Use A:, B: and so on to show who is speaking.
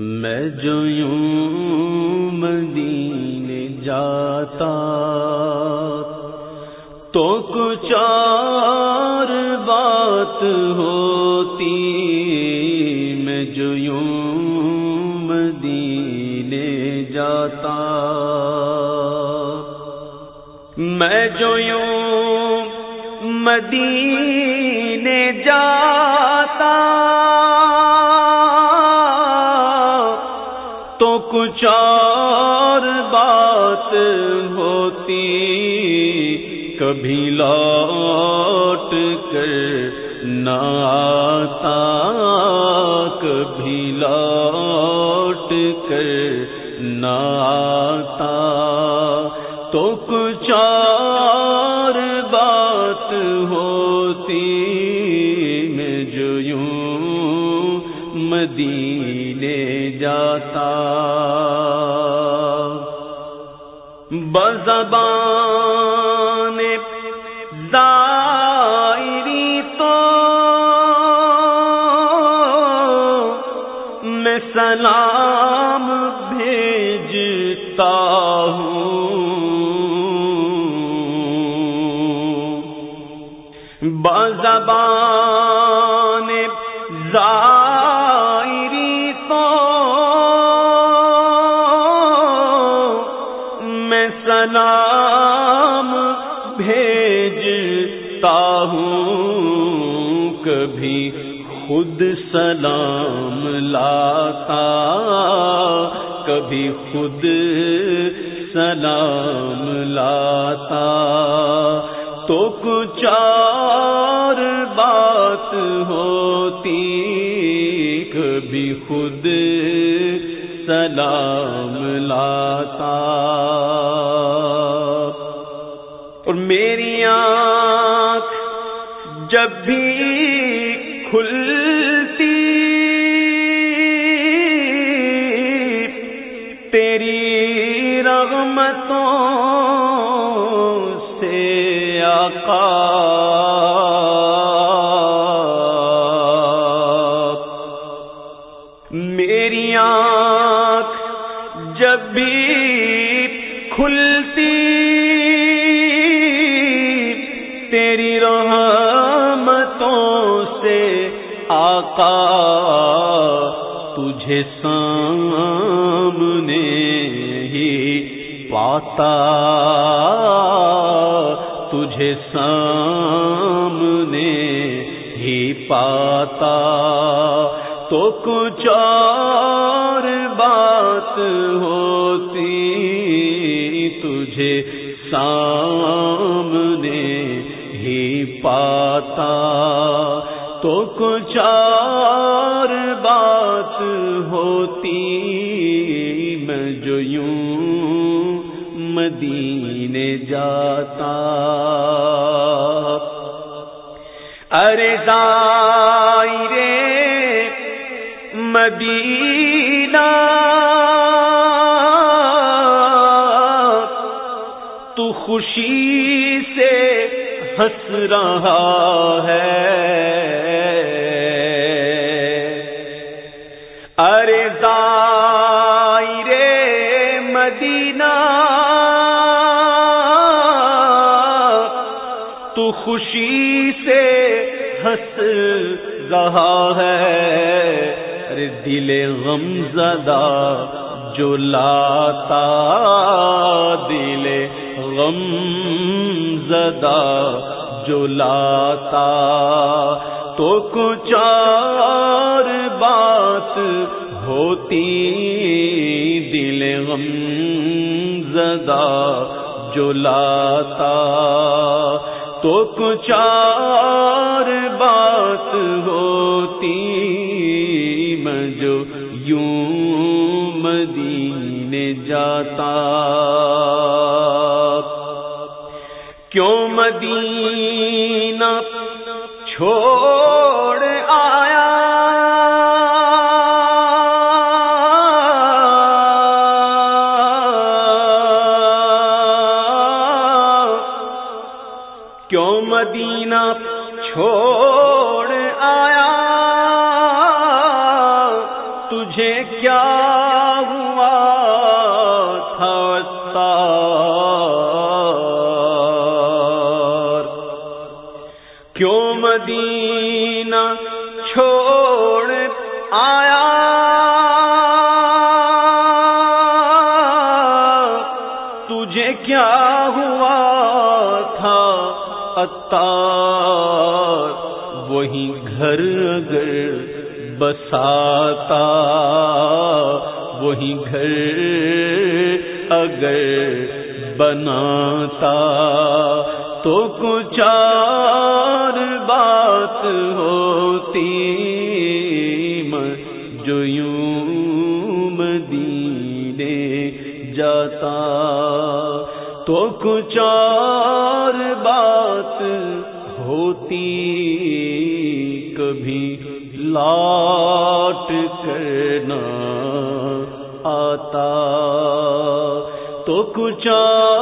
A: میں جو یوں مدینے جاتا تو کچھ اور بات ہوتی میں جو یوں مدینے جاتا میں جو یوں مدینے جاتا ہوتی، کبھی لوٹ کر نہ آتا، کبھی لوٹ کر نہ آتا۔ تو کچھ اور بات ہوتی، میں جو یوں مدینے جاتا۔ بزبان دائری تو میں سلام بھیجتا ہوں۔ بزبان ظاہری میں سلام بھیجتا ہوں، کبھی خود سلام لاتا، کبھی خود سلام لاتا۔ تو کچھ اور بات ہوتی، کبھی خود سلام لاتا۔ اور میری آنکھ جب بھی کھلتی تیری رغمتوں میری کھلتی، تیری رحمتوں سے آقا تجھے سامنے ہی پاتا، تجھے سامنے ہی پاتا۔ تو کچھ اور بات ہوتی سامنے ہی پاتا تو کچھ اور بات ہوتی میں جو یوں مدینے جاتا ارے دائرے مدینہ خوشی سے ہنس رہا ہے۔ ارے دائرے مدینہ، تو خوشی سے ہنس رہا ہے۔ ارے دل غم زدہ جو لاتا دل غم زدہ جو لاتا تو کچھ اور بات ہوتی دل غم زدہ جو لاتا تو کچھ اور بات ہوتی میں جو یوں مدینے جاتا کیوں مدینہ چھوڑ آیا؟ کیوں مدینہ چھوڑ مدینہ چھوڑ آیا۔ تجھے کیا ہوا تھا اتار وہی گھر اگر بساتا۔ وہی گھر اگر بناتا۔ تو کچھ ہوتی جو یوں مدینے جاتا تو کچھ اور بات ہوتی کبھی لاٹ کرنا آتا تو کچھ اور